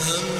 Yes.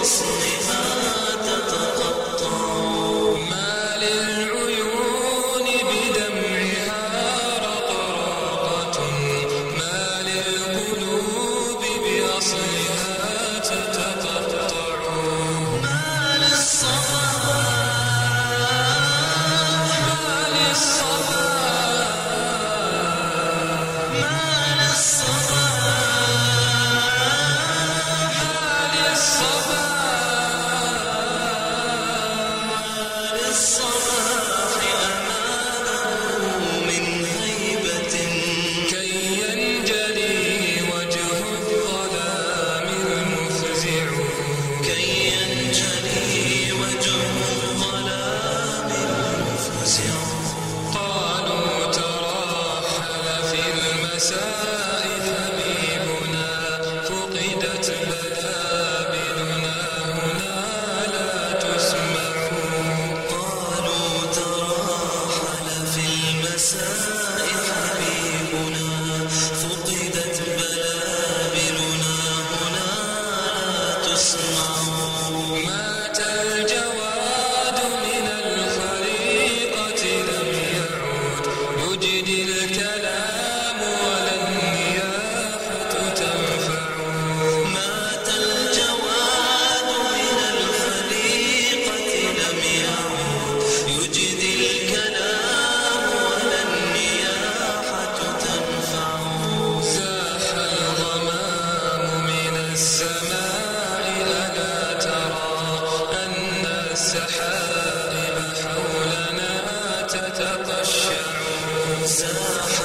voice in me. Still canção.